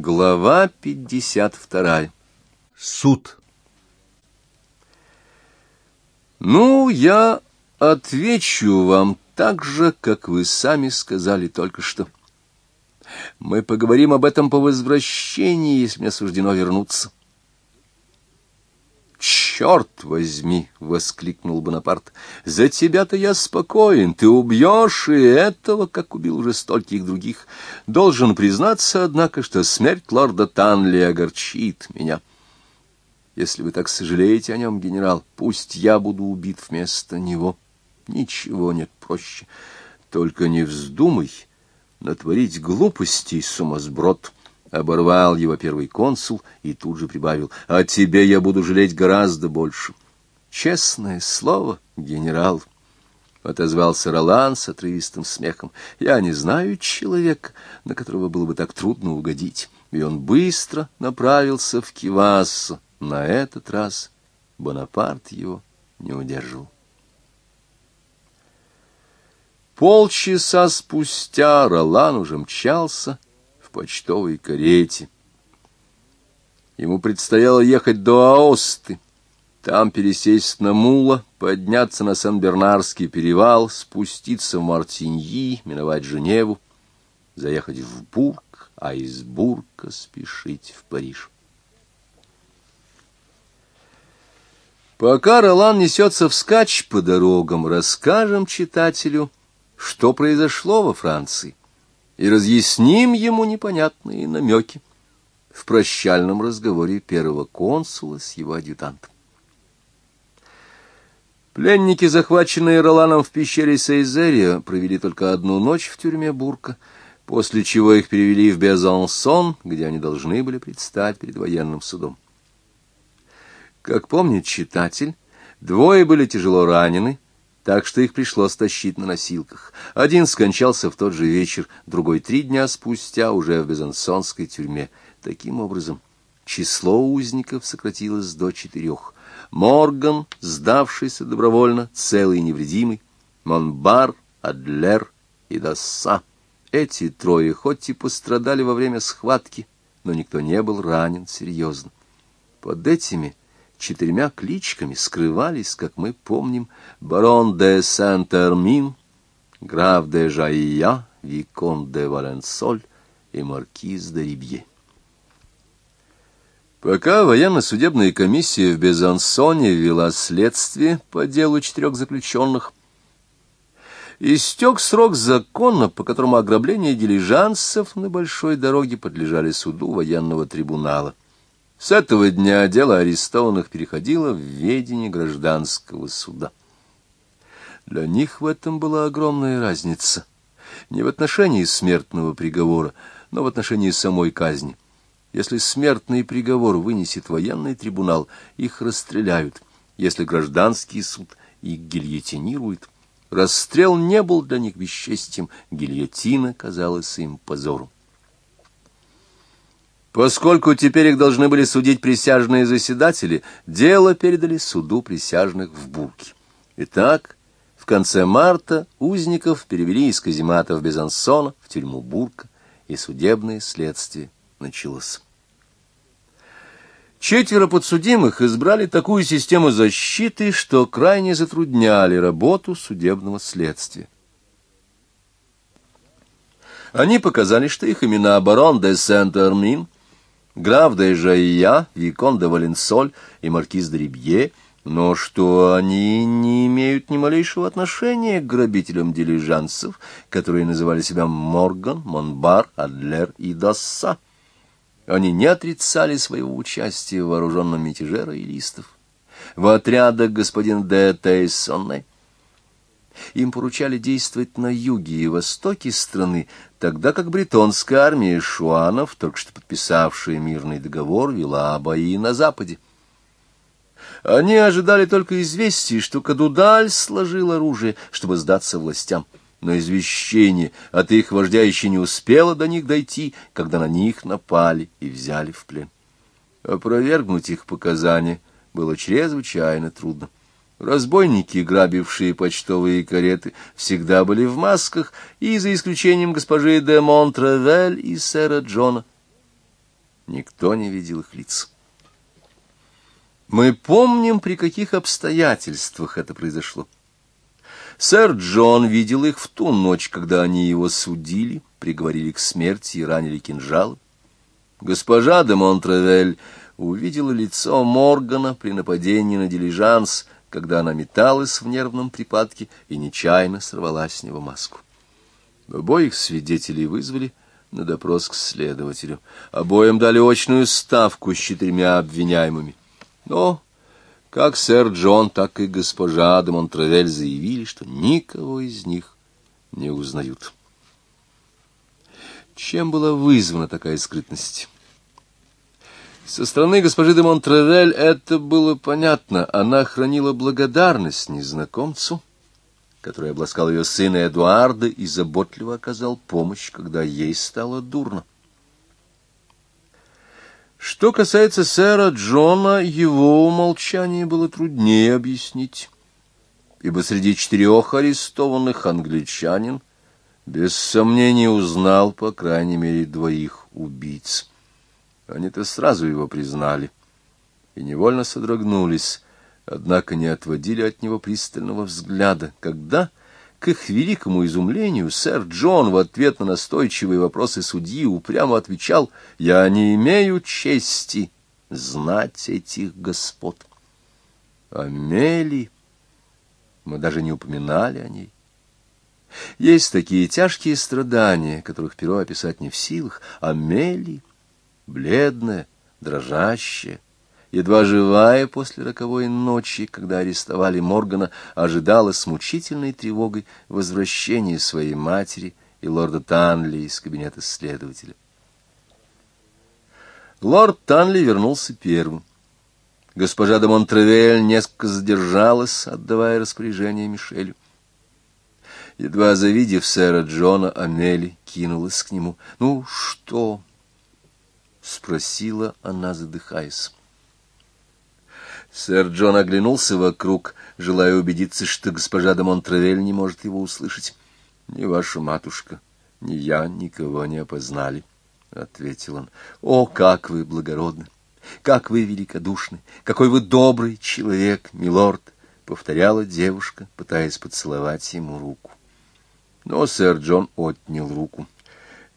Глава 52. Суд. Ну, я отвечу вам так же, как вы сами сказали только что. Мы поговорим об этом по возвращении, если мне суждено вернуться. «Черт возьми!» — воскликнул Бонапарт. «За тебя-то я спокоен. Ты убьешь и этого, как убил уже стольких других. Должен признаться, однако, что смерть лорда Танли огорчит меня. Если вы так сожалеете о нем, генерал, пусть я буду убит вместо него. Ничего нет проще. Только не вздумай натворить глупостей, сумасброд». Оборвал его первый консул и тут же прибавил, «О тебе я буду жалеть гораздо больше». «Честное слово, генерал», — отозвался Ролан с отрывистым смехом, «я не знаю человека, на которого было бы так трудно угодить». И он быстро направился в Кивассу. На этот раз Бонапарт его не удерживал. Полчаса спустя Ролан уже мчался почтовой карете. Ему предстояло ехать до Аосты, там пересесть на мула, подняться на Сан-Бернарский перевал, спуститься в Мартиньи, миновать Женеву, заехать в Бург, а из Бурга спешить в Париж. Пока Ролан несется вскачь по дорогам, расскажем читателю, что произошло во Франции и разъясним ему непонятные намеки в прощальном разговоре первого консула с его адъютантом. Пленники, захваченные Роланом в пещере Сейзерия, провели только одну ночь в тюрьме Бурка, после чего их перевели в Безансон, где они должны были предстать перед военным судом. Как помнит читатель, двое были тяжело ранены, так что их пришлось тащить на носилках. Один скончался в тот же вечер, другой три дня спустя уже в Безансонской тюрьме. Таким образом, число узников сократилось до четырех. Морган, сдавшийся добровольно, целый и невредимый, Монбар, Адлер и Дасса. Эти трое хоть и пострадали во время схватки, но никто не был ранен серьезно. Под этими четырьмя кличками скрывались, как мы помним, барон де Сент-Эрмин, граф де Жаия, викон де Валенсоль и маркиз де Рибье. Пока военно-судебная комиссия в Безансоне вела следствие по делу четырех заключенных, истек срок закона, по которому ограбление дилижансов на большой дороге подлежали суду военного трибунала. С этого дня дело арестованных переходило в ведение гражданского суда. Для них в этом была огромная разница. Не в отношении смертного приговора, но в отношении самой казни. Если смертный приговор вынесет военный трибунал, их расстреляют. Если гражданский суд их гильотинирует. Расстрел не был для них бесчестием, гильотина казалась им позором. Поскольку теперь их должны были судить присяжные заседатели, дело передали суду присяжных в Бурке. Итак, в конце марта узников перевели из казематов Безансона в тюрьму Бурка, и судебное следствие началось. Четверо подсудимых избрали такую систему защиты, что крайне затрудняли работу судебного следствия. Они показали, что их имена барон де Сент-Эрмин — граф де Жайя, Викон де Валенсоль и маркиз де Рибье, но что они не имеют ни малейшего отношения к грабителям дилижансов, которые называли себя Морган, Монбар, Адлер и Досса. Они не отрицали своего участия в вооруженном мятеже роялистов. В отрядах господина де Тейсонне им поручали действовать на юге и востоке страны, тогда как бритонская армия шуанов, только что подписавшая мирный договор, вела бои на западе. Они ожидали только известий, что Кадудаль сложил оружие, чтобы сдаться властям. Но извещение от их вождя еще не успело до них дойти, когда на них напали и взяли в плен. Опровергнуть их показания было чрезвычайно трудно. Разбойники, грабившие почтовые кареты, всегда были в масках, и за исключением госпожи де Монтревель и сэра Джона. Никто не видел их лиц. Мы помним, при каких обстоятельствах это произошло. Сэр Джон видел их в ту ночь, когда они его судили, приговорили к смерти и ранили кинжалом. Госпожа де Монтревель увидела лицо Моргана при нападении на дилижанс, когда она металась в нервном припадке и нечаянно сорвала с него маску. Обоих свидетелей вызвали на допрос к следователю. Обоим дали очную ставку с четырьмя обвиняемыми. Но как сэр Джон, так и госпожа де Монтравель заявили, что никого из них не узнают. Чем была вызвана такая скрытность? Со стороны госпожи де Монтравель это было понятно. Она хранила благодарность незнакомцу, который обласкал ее сына Эдуарда и заботливо оказал помощь, когда ей стало дурно. Что касается сэра Джона, его умолчание было труднее объяснить, ибо среди четырех арестованных англичанин без сомнения узнал, по крайней мере, двоих убийц. Они-то сразу его признали и невольно содрогнулись, однако не отводили от него пристального взгляда, когда к их великому изумлению сэр Джон в ответ на настойчивые вопросы судьи упрямо отвечал «Я не имею чести знать этих господ». Амели, мы даже не упоминали о ней. Есть такие тяжкие страдания, которых перо описать не в силах. Амели, бледная, дрожащая, едва живая после роковой ночи, когда арестовали Моргана, ожидала с мучительной тревогой возвращения своей матери и лорда Танли из кабинета следователя. Лорд Танли вернулся первым. Госпожа де Монтревель несколько задержалась, отдавая распоряжение Мишелю. Едва завидев сэра Джона, Амели кинулась к нему. «Ну, что?» — спросила она, задыхаясь. Сэр Джон оглянулся вокруг, желая убедиться, что госпожа де Монтравель не может его услышать. — Ни ваша матушка, ни я никого не опознали, — ответил он. — О, как вы благородны! Как вы великодушны! Какой вы добрый человек, милорд! — повторяла девушка, пытаясь поцеловать ему руку. Но сэр Джон отнял руку. —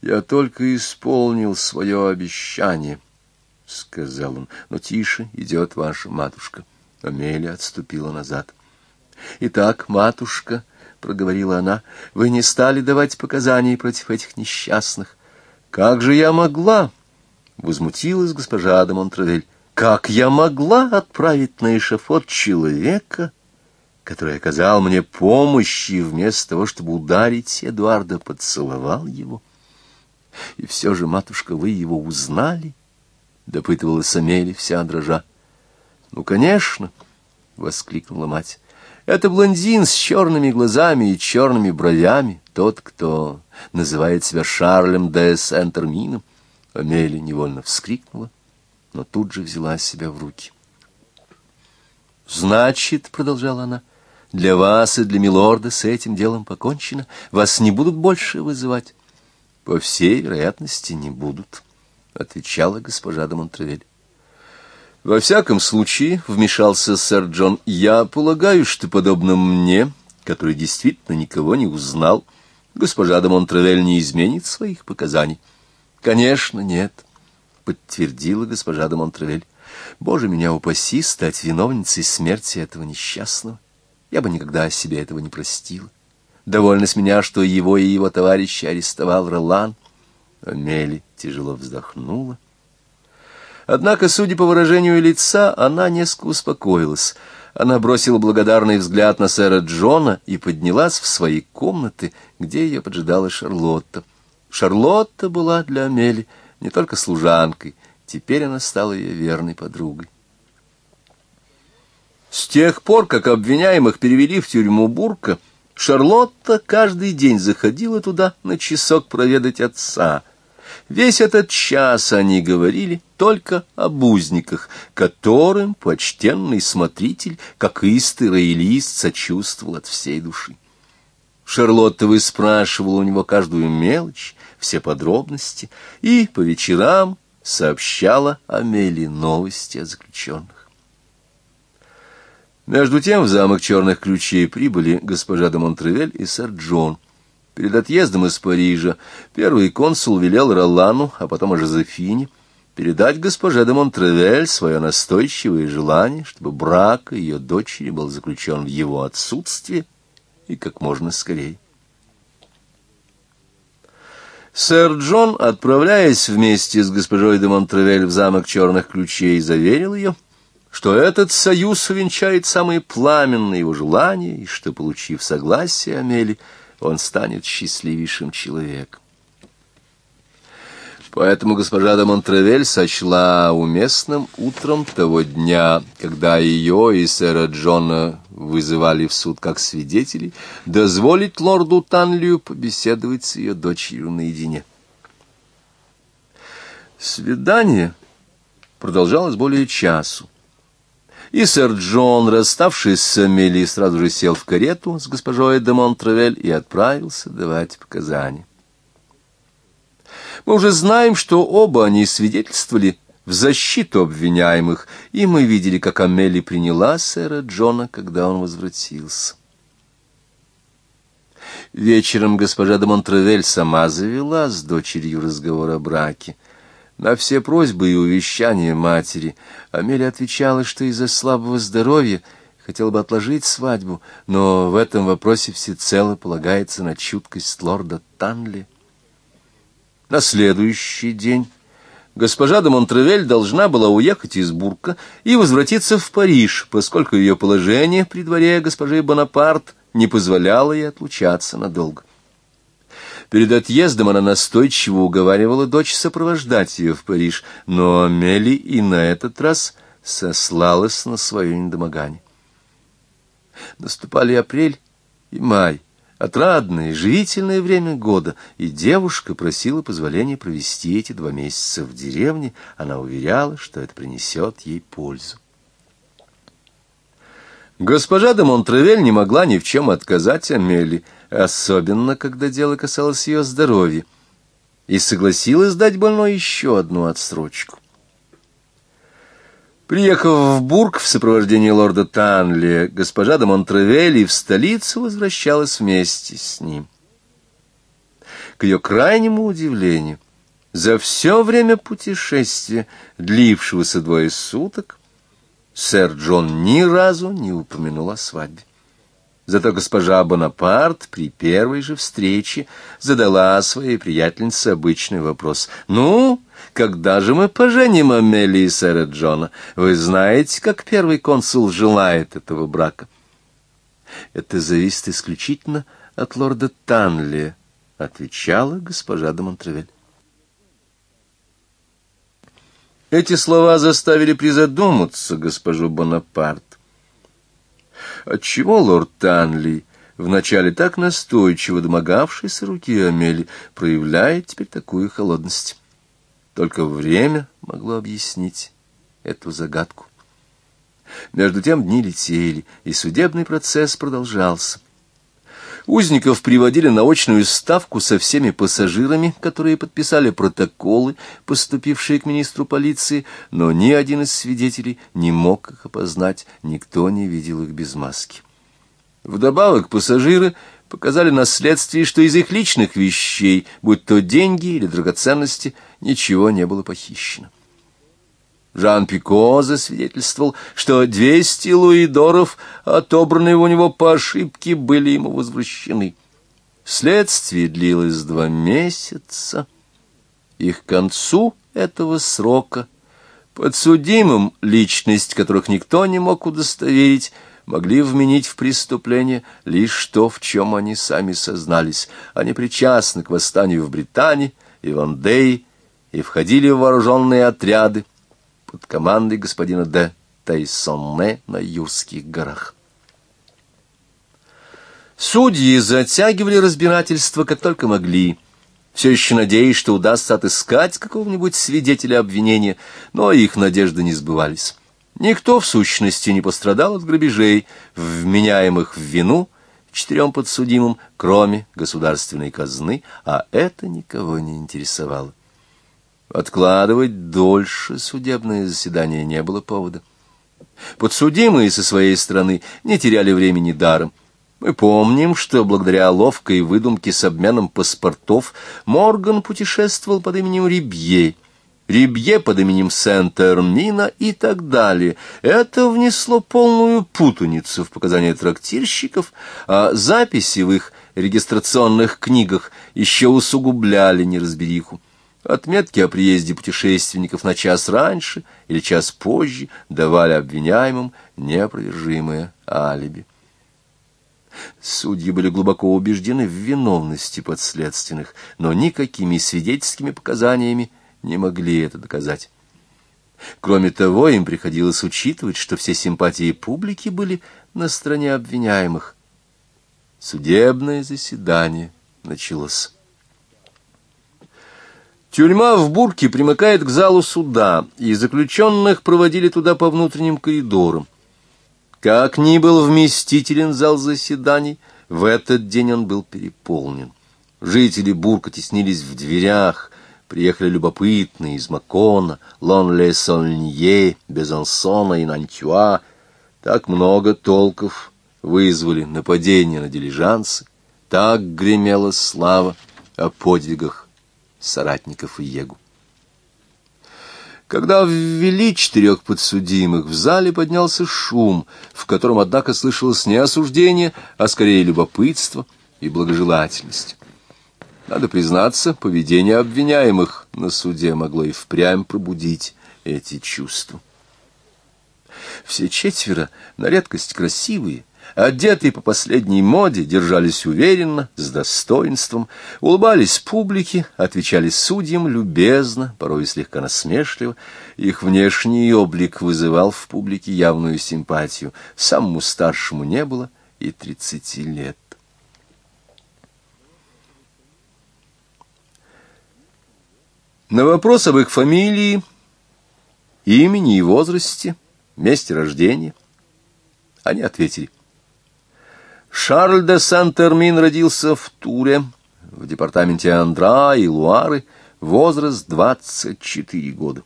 Я только исполнил свое обещание, —— сказал он, — но тише идет ваша матушка. Амелия отступила назад. — Итак, матушка, — проговорила она, — вы не стали давать показаний против этих несчастных. — Как же я могла? — возмутилась госпожа де Монтравель. — Как я могла отправить на эшафот человека, который оказал мне помощь и вместо того, чтобы ударить Эдуарда, поцеловал его? И все же, матушка, вы его узнали? —— допытывалась Амели, вся дрожа. — Ну, конечно, — воскликнула мать. — Это блондин с черными глазами и черными бровями, тот, кто называет себя Шарлем де Сент-Эрмином. Амели невольно вскрикнула, но тут же взяла себя в руки. — Значит, — продолжала она, — для вас и для милорда с этим делом покончено. Вас не будут больше вызывать. — По всей вероятности, не будут. —— отвечала госпожа де Монтравель. «Во всяком случае, — вмешался сэр Джон, — я полагаю, что, подобно мне, который действительно никого не узнал, госпожа де Монтравель не изменит своих показаний». «Конечно, нет», — подтвердила госпожа де Монтравель. «Боже, меня упаси стать виновницей смерти этого несчастного. Я бы никогда себе этого не простила. Довольно с меня, что его и его товарища арестовал Ролан. Амели тяжело вздохнула. Однако, судя по выражению лица, она несколько успокоилась. Она бросила благодарный взгляд на сэра Джона и поднялась в свои комнаты, где ее поджидала Шарлотта. Шарлотта была для Амели не только служанкой, теперь она стала ее верной подругой. С тех пор, как обвиняемых перевели в тюрьму Бурка, Шарлотта каждый день заходила туда на часок проведать отца — Весь этот час они говорили только об узниках, которым почтенный смотритель, как истый роялист, сочувствовал от всей души. Шарлотта выспрашивала у него каждую мелочь, все подробности, и по вечерам сообщала Амели новости о заключенных. Между тем в замок Черных Ключей прибыли госпожа де Монтревель и сэр Джон. Перед отъездом из Парижа первый консул велел Ролану, а потом и Жозефине, передать госпоже де Монтревель свое настойчивое желание, чтобы брак ее дочери был заключен в его отсутствие и как можно скорее. Сэр Джон, отправляясь вместе с госпожой де Монтревель в замок Черных Ключей, заверил ее, что этот союз увенчает самые пламенные его желания, и что, получив согласие Амели, он станет счастливейшим человеком. Поэтому госпожа де Монтревель сочла уместным утром того дня, когда ее и сэра Джона вызывали в суд как свидетелей, дозволить лорду Танлию побеседовать с ее дочерью наедине. Свидание продолжалось более часу. И сэр Джон, расставшись с Амелией, сразу же сел в карету с госпожой де Монтревель и отправился давать показания. Мы уже знаем, что оба они свидетельствовали в защиту обвиняемых, и мы видели, как Амели приняла сэра Джона, когда он возвратился. Вечером госпожа де Монтревель сама завела с дочерью разговор о браке. На все просьбы и увещания матери Амелия отвечала, что из-за слабого здоровья хотела бы отложить свадьбу, но в этом вопросе всецело полагается на чуткость лорда Танли. На следующий день госпожа де Монтревель должна была уехать из Бурка и возвратиться в Париж, поскольку ее положение при дворе госпожи Бонапарт не позволяло ей отлучаться надолго. Перед отъездом она настойчиво уговаривала дочь сопровождать ее в Париж, но Амели и на этот раз сослалась на свое недомогание. Наступали апрель и май отрадное, живительное время года, и девушка просила позволения провести эти два месяца в деревне. Она уверяла, что это принесет ей пользу. Госпожа де Монтревель не могла ни в чем отказать Амели, особенно когда дело касалось ее здоровья, и согласилась дать больной еще одну отсрочку. Приехав в Бург в сопровождении лорда Танли, госпожа де Монтревелли в столицу возвращалась вместе с ним. К ее крайнему удивлению, за все время путешествия, длившегося двое суток, сэр Джон ни разу не упомянул о свадьбе. Зато госпожа Бонапарт при первой же встрече задала своей приятельнице обычный вопрос. «Ну, когда же мы поженим Амели и сэра Джона? Вы знаете, как первый консул желает этого брака?» «Это зависит исключительно от лорда Танли», — отвечала госпожа де Монтревель. Эти слова заставили призадуматься госпожу Бонапарт. Отчего лорд Танли, вначале так настойчиво домогавшийся руки Амели, проявляет теперь такую холодность? Только время могло объяснить эту загадку. Между тем дни летели, и судебный процесс продолжался. Узников приводили на очную ставку со всеми пассажирами, которые подписали протоколы, поступившие к министру полиции, но ни один из свидетелей не мог их опознать, никто не видел их без маски. Вдобавок пассажиры показали на следствии, что из их личных вещей, будь то деньги или драгоценности, ничего не было похищено. Жан Пико засвидетельствовал, что двести луидоров, отобранные у него по ошибке, были ему возвращены. Следствие длилось два месяца, и к концу этого срока подсудимым, личность которых никто не мог удостоверить, могли вменить в преступление лишь то, в чем они сами сознались. Они причастны к восстанию в Британии и Вандее и входили в вооруженные отряды, под командой господина де Тайсонне на Юрских горах. Судьи затягивали разбирательство как только могли, все еще надеясь, что удастся отыскать какого-нибудь свидетеля обвинения, но их надежды не сбывались. Никто, в сущности, не пострадал от грабежей, вменяемых в вину четырем подсудимым, кроме государственной казны, а это никого не интересовало. Откладывать дольше судебное заседание не было повода. Подсудимые со своей стороны не теряли времени даром. Мы помним, что благодаря ловкой выдумке с обменом паспортов Морган путешествовал под именем Рибье, Рибье под именем Сент-Эрмина и так далее. Это внесло полную путаницу в показания трактирщиков, а записи в их регистрационных книгах еще усугубляли неразбериху. Отметки о приезде путешественников на час раньше или час позже давали обвиняемым неопровержимое алиби. Судьи были глубоко убеждены в виновности подследственных, но никакими свидетельскими показаниями не могли это доказать. Кроме того, им приходилось учитывать, что все симпатии публики были на стороне обвиняемых. Судебное заседание началось. Тюрьма в Бурке примыкает к залу суда, и заключенных проводили туда по внутренним коридорам. Как ни был вместителен зал заседаний, в этот день он был переполнен. Жители Бурка теснились в дверях, приехали любопытные из Макона, Лон-Ле-Сольнье, Безансона и Нантюа. Так много толков вызвали нападение на дилижансы, так гремела слава о подвигах соратников Иегу. Когда ввели четырех подсудимых, в зале поднялся шум, в котором, однако, слышалось не осуждение, а скорее любопытство и благожелательность. Надо признаться, поведение обвиняемых на суде могло и впрямь пробудить эти чувства. Все четверо, на редкость красивые, одетые по последней моде, держались уверенно, с достоинством, улыбались публике, отвечали судьям любезно, порой слегка насмешливо. Их внешний облик вызывал в публике явную симпатию. Самому старшему не было и тридцати лет. На вопрос об их фамилии, имени и возрасте, месте рождения они ответили – Шарль де Сент-Термин родился в Туре, в департаменте Андра и Луары, возраст 24 года.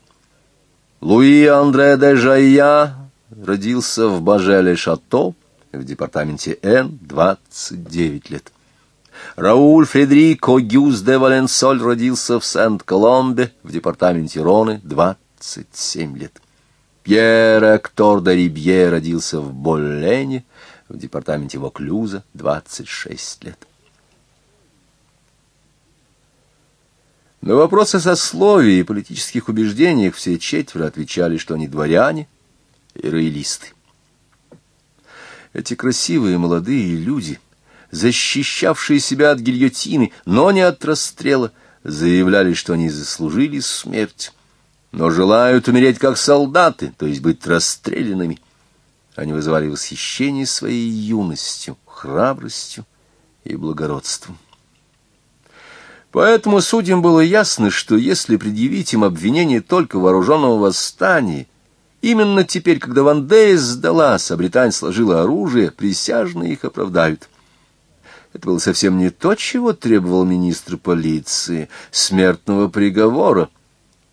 Луи Андре де Жайя родился в Бажеле-Шато, в департаменте Н, 29 лет. Рауль Фредерико Гюз де Валенсоль родился в Сент-Коломбе, в департаменте Роны, 27 лет. Пьер Эктор де Рибье родился в Боллене, в департаменте Воклюза 26 лет. На вопросы сословий и политических убеждениях все четверо отвечали, что они дворяне и роялисты. Эти красивые молодые люди, защищавшие себя от гильотины, но не от расстрела, заявляли, что они заслужили смерть, но желают умереть как солдаты, то есть быть расстрелянными. Они вызывали восхищение своей юностью, храбростью и благородством. Поэтому судьям было ясно, что если предъявить им обвинение только вооруженного восстания, именно теперь, когда Вандея сдалась, а Британь сложила оружие, присяжные их оправдают. Это было совсем не то, чего требовал министр полиции, смертного приговора,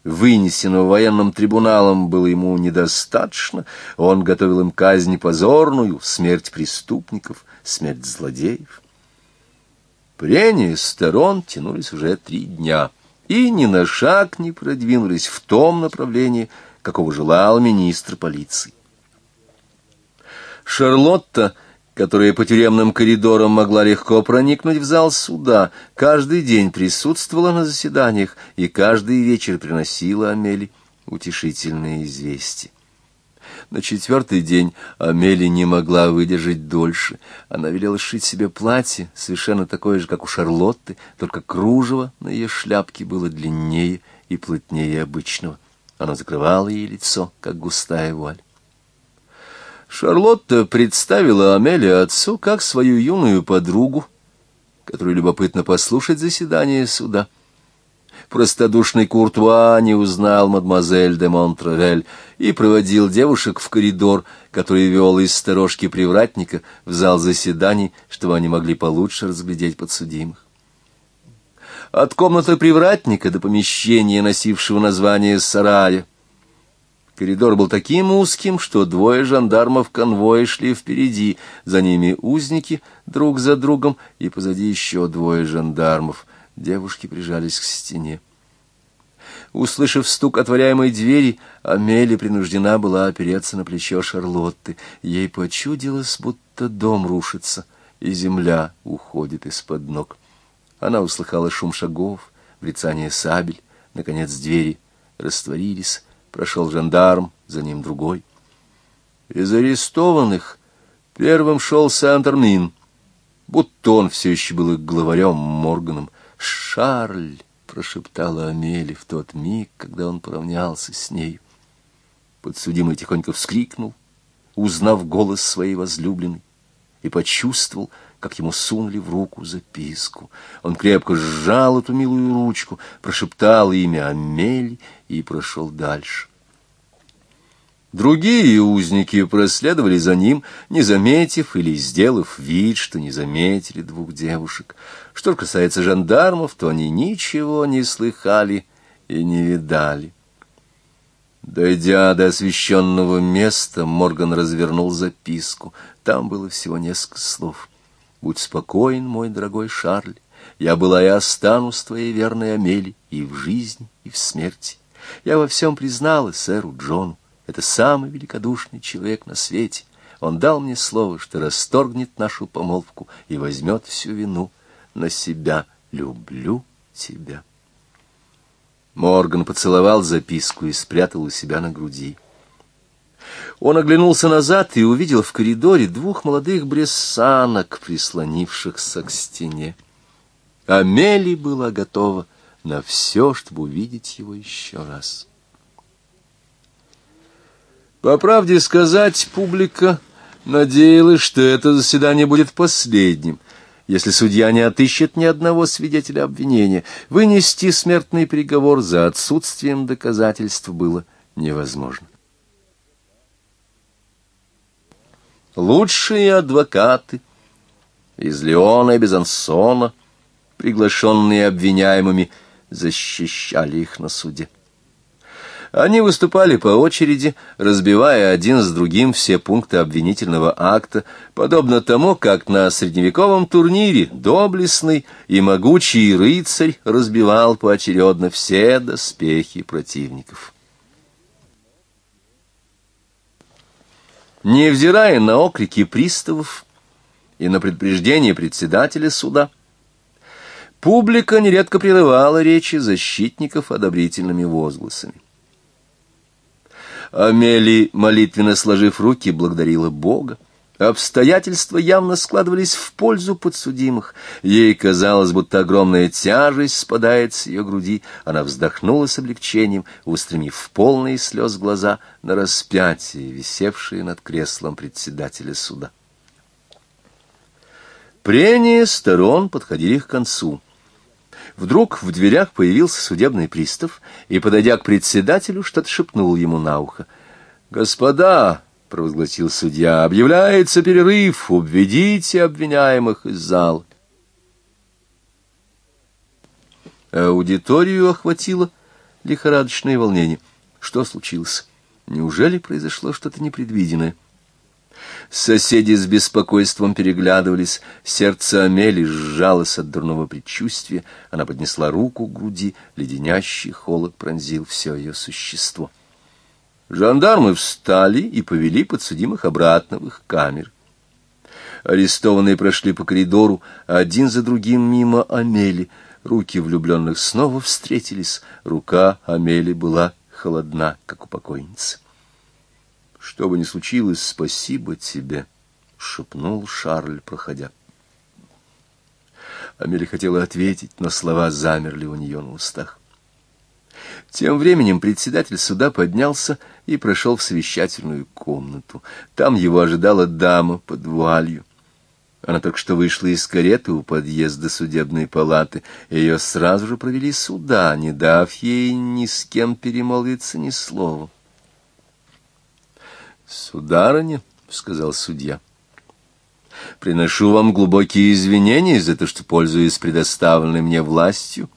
вынесенного военным трибуналом, было ему недостаточно. Он готовил им казнь позорную, смерть преступников, смерть злодеев. Прения сторон тянулись уже три дня, и ни на шаг не продвинулись в том направлении, какого желал министр полиции. Шарлотта которая по тюремным коридорам могла легко проникнуть в зал суда, каждый день присутствовала на заседаниях и каждый вечер приносила Амели утешительные известия. На четвертый день Амели не могла выдержать дольше. Она велела сшить себе платье, совершенно такое же, как у Шарлотты, только кружево на ее шляпке было длиннее и плотнее обычного. Оно закрывало ей лицо, как густая вуаль. Шарлотта представила Амелия отцу как свою юную подругу, которую любопытно послушать заседание суда. Простодушный Куртуа не узнал мадемуазель де Монтравель и проводил девушек в коридор, который вел из сторожки привратника в зал заседаний, чтобы они могли получше разглядеть подсудимых. от комнаты привратника до помещения, носившего название сарая. Коридор был таким узким, что двое жандармов конвоя шли впереди, за ними узники друг за другом, и позади еще двое жандармов. Девушки прижались к стене. Услышав стук отворяемой двери, Амели принуждена была опереться на плечо Шарлотты. Ей почудилось, будто дом рушится, и земля уходит из-под ног. Она услыхала шум шагов, брецание сабель, наконец двери растворились, прошел жандарм, за ним другой. Из арестованных первым шел Сантер-Мин, будто он все еще был их главарем Морганом. «Шарль!» — прошептала Амели в тот миг, когда он поравнялся с ней. Подсудимый тихонько вскрикнул, узнав голос своей возлюбленной, и почувствовал, как ему сунули в руку записку. Он крепко сжал эту милую ручку, прошептал имя Амели и прошел дальше. Другие узники проследовали за ним, не заметив или сделав вид, что не заметили двух девушек. Что касается жандармов, то они ничего не слыхали и не видали. Дойдя до освещенного места, Морган развернул записку. Там было всего несколько слов. «Будь спокоен, мой дорогой Шарль, я была и останусь твоей верной Амели и в жизни, и в смерти. Я во всем признала сэру Джону. Это самый великодушный человек на свете. Он дал мне слово, что расторгнет нашу помолвку и возьмет всю вину на себя. Люблю тебя». Морган поцеловал записку и спрятал у себя на груди. Он оглянулся назад и увидел в коридоре двух молодых брессанок, прислонившихся к стене. Амели была готова на все, чтобы увидеть его еще раз. По правде сказать, публика надеялась, что это заседание будет последним — если судья не отыщет ни одного свидетеля обвинения, вынести смертный приговор за отсутствием доказательств было невозможно. Лучшие адвокаты из Леона и Безансона, приглашенные обвиняемыми, защищали их на суде. Они выступали по очереди, разбивая один с другим все пункты обвинительного акта, подобно тому, как на средневековом турнире доблестный и могучий рыцарь разбивал поочередно все доспехи противников. Невзирая на окрики приставов и на предупреждение председателя суда, публика нередко прерывала речи защитников одобрительными возгласами. Амели, молитвенно сложив руки, благодарила Бога. Обстоятельства явно складывались в пользу подсудимых. Ей казалось, будто огромная тяжесть спадает с ее груди. Она вздохнула с облегчением, устремив полные слез глаза на распятие, висевшее над креслом председателя суда. Прения сторон подходили к концу. Вдруг в дверях появился судебный пристав и, подойдя к председателю, что-то шепнул ему на ухо. «Господа!» — провозгласил судья. «Объявляется перерыв! Обведите обвиняемых из зала!» Аудиторию охватило лихорадочное волнение. Что случилось? Неужели произошло что-то непредвиденное? Соседи с беспокойством переглядывались, сердце Амели сжалось от дурного предчувствия, она поднесла руку к груди, леденящий холод пронзил все ее существо. Жандармы встали и повели подсудимых обратно в их камеры. Арестованные прошли по коридору, один за другим мимо Амели. Руки влюбленных снова встретились, рука Амели была холодна, как у покойницы. Что бы ни случилось, спасибо тебе, — шепнул Шарль, проходя. Амели хотела ответить, но слова замерли у нее на устах. Тем временем председатель суда поднялся и прошел в совещательную комнату. Там его ожидала дама под вуалью. Она только что вышла из кареты у подъезда судебной палаты, ее сразу же провели сюда, не дав ей ни с кем перемолвиться ни словом. «Сударыня», — сказал судья, — «приношу вам глубокие извинения за то, что, пользуясь предоставленной мне властью,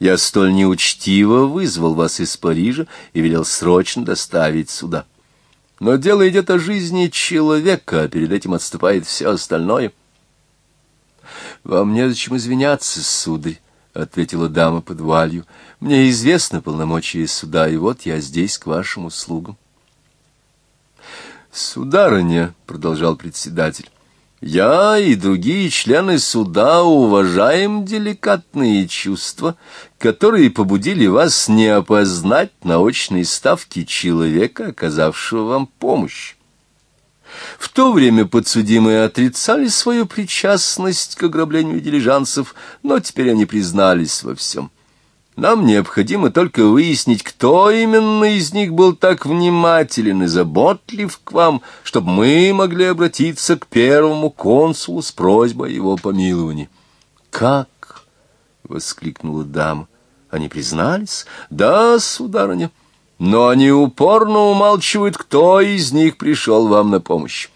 Я столь неучтиво вызвал вас из Парижа и велел срочно доставить сюда. Но дело идет о жизни человека, а перед этим отступает все остальное. — Вам незачем извиняться, сударь, — ответила дама под вуалью. — Мне известно полномочия суда, и вот я здесь к вашим услугам. — Сударыня, — продолжал председатель, — я и другие члены суда уважаем деликатные чувства, которые побудили вас не опознать на очной ставке человека, оказавшего вам помощь. В то время подсудимые отрицали свою причастность к ограблению дилижансов, но теперь они признались во всем. Нам необходимо только выяснить, кто именно из них был так внимателен и заботлив к вам, чтобы мы могли обратиться к первому консулу с просьбой его помиловании. «Как?» — воскликнула дама. «Они признались?» «Да, сударыня» но они упорно умалчивают, кто из них пришел вам на помощь.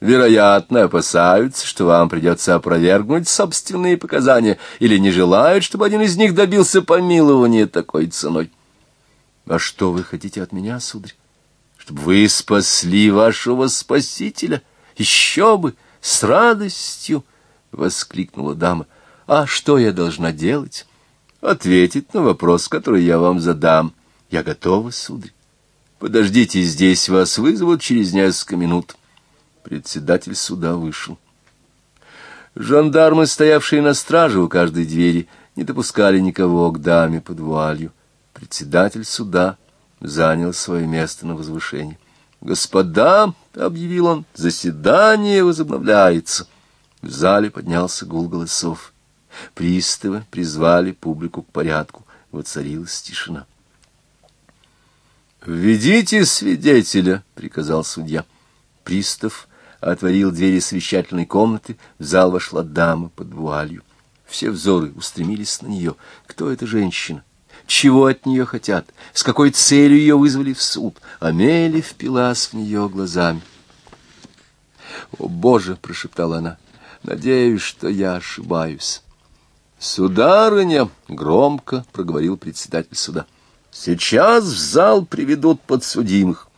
Вероятно, опасаются, что вам придется опровергнуть собственные показания, или не желают, чтобы один из них добился помилования такой ценой. А что вы хотите от меня, сударь? Чтобы вы спасли вашего спасителя? Еще бы, с радостью! — воскликнула дама. — А что я должна делать? — Ответить на вопрос, который я вам задам. — я готова, сударь. Подождите здесь, вас вызовут через несколько минут. Председатель суда вышел. Жандармы, стоявшие на страже у каждой двери, не допускали никого к даме под вуалью. Председатель суда занял свое место на возвышении. «Господа!» — объявил он, — «заседание возобновляется». В зале поднялся гул голосов. Приставы призвали публику к порядку. Воцарилась тишина. «Введите свидетеля», — приказал судья. Пристав отворил двери совещательной комнаты, в зал вошла дама под вуалью. Все взоры устремились на нее. Кто эта женщина? Чего от нее хотят? С какой целью ее вызвали в суд? Амели впилась в нее глазами. «О, Боже!» — прошептала она. «Надеюсь, что я ошибаюсь». «Сударыня!» — громко проговорил председатель суда. Сейчас в зал приведут подсудимых.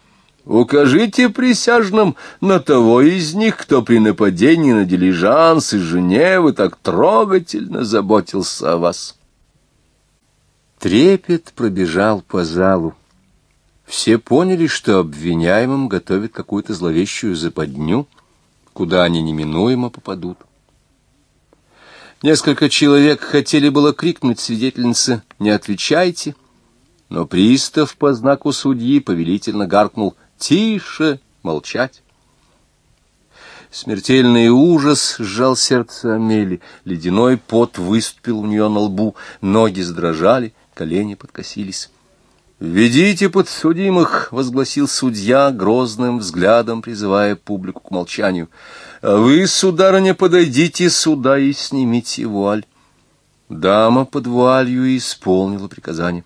Укажите присяжным на того из них, кто при нападении на дилижанс из Женевы так трогательно заботился о вас. Трепет пробежал по залу. Все поняли, что обвиняемым готовят какую-то зловещую западню, куда они неминуемо попадут. Несколько человек хотели было крикнуть свидетельнице «Не отвечайте!» но пристав по знаку судьи повелительно гаркнул «Тише! Молчать!» Смертельный ужас сжал сердце Амели, ледяной пот выступил у нее на лбу, ноги задрожали, колени подкосились. «Ведите подсудимых!» — возгласил судья, грозным взглядом призывая публику к молчанию. «А вы, сударыня, подойдите сюда и снимите вуаль». Дама под вуалью исполнила приказание.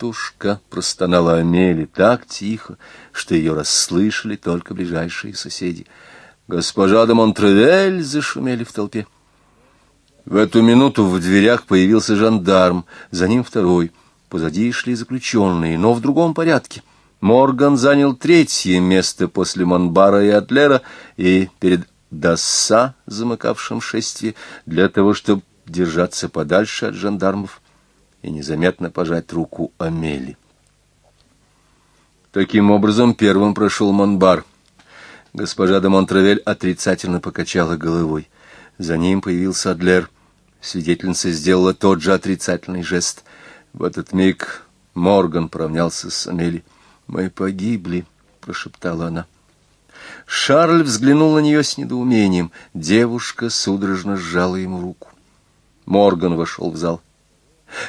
«Матушка!» — простонала Амели так тихо, что ее расслышали только ближайшие соседи. «Госпожа де Монтревель!» — зашумели в толпе. В эту минуту в дверях появился жандарм, за ним второй. Позади шли заключенные, но в другом порядке. Морган занял третье место после Монбара и Атлера, и перед Дасса, замыкавшим шествие, для того, чтобы держаться подальше от жандармов, и незаметно пожать руку Амели. Таким образом, первым прошел Монбар. Госпожа де Монтравель отрицательно покачала головой. За ним появился Адлер. Свидетельница сделала тот же отрицательный жест. В этот миг Морган поравнялся с Амели. «Мы погибли», — прошептала она. Шарль взглянул на нее с недоумением. Девушка судорожно сжала ему руку. Морган вошел в зал.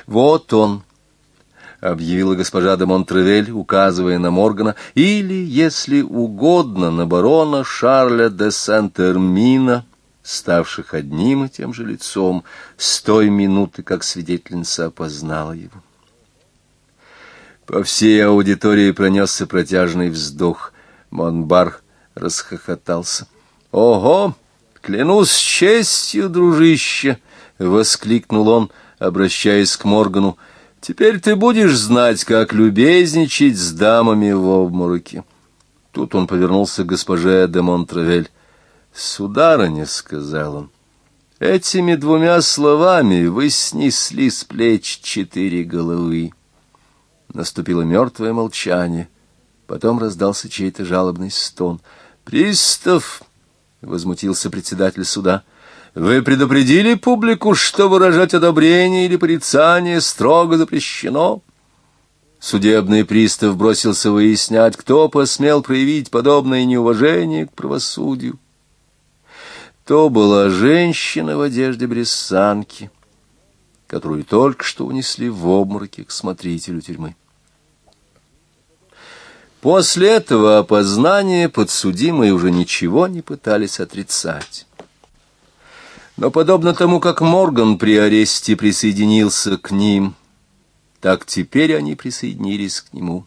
«Вот он», — объявила госпожа де Монтревель, указывая на Моргана, или, если угодно, на барона Шарля де Сент-Эрмина, ставших одним и тем же лицом, с той минуты, как свидетельница опознала его. По всей аудитории пронесся протяжный вздох. Монбар расхохотался. «Ого! Клянусь честью, дружище!» — воскликнул он, обращаясь к Моргану, — «теперь ты будешь знать, как любезничать с дамами в обмороке». Тут он повернулся к госпоже де Монтравель. «Сударыня», — сказал он, — «этими двумя словами вы снесли с плеч четыре головы». Наступило мертвое молчание. Потом раздался чей-то жалобный стон. «Пристав!» — возмутился председатель суда. «Вы предупредили публику, что выражать одобрение или порицание строго запрещено?» Судебный пристав бросился выяснять, кто посмел проявить подобное неуважение к правосудию. То была женщина в одежде брессанки, которую только что унесли в обмороке к смотрителю тюрьмы. После этого опознания подсудимые уже ничего не пытались отрицать. Но подобно тому, как Морган при аресте присоединился к ним, так теперь они присоединились к нему.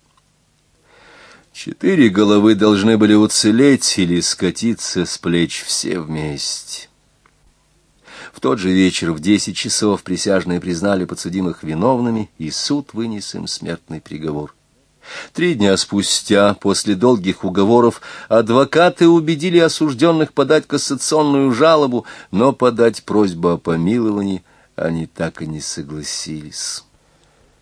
Четыре головы должны были уцелеть или скатиться с плеч все вместе. В тот же вечер в десять часов присяжные признали подсудимых виновными, и суд вынес им смертный приговор. Три дня спустя, после долгих уговоров, адвокаты убедили осужденных подать кассационную жалобу, но подать просьбу о помиловании они так и не согласились.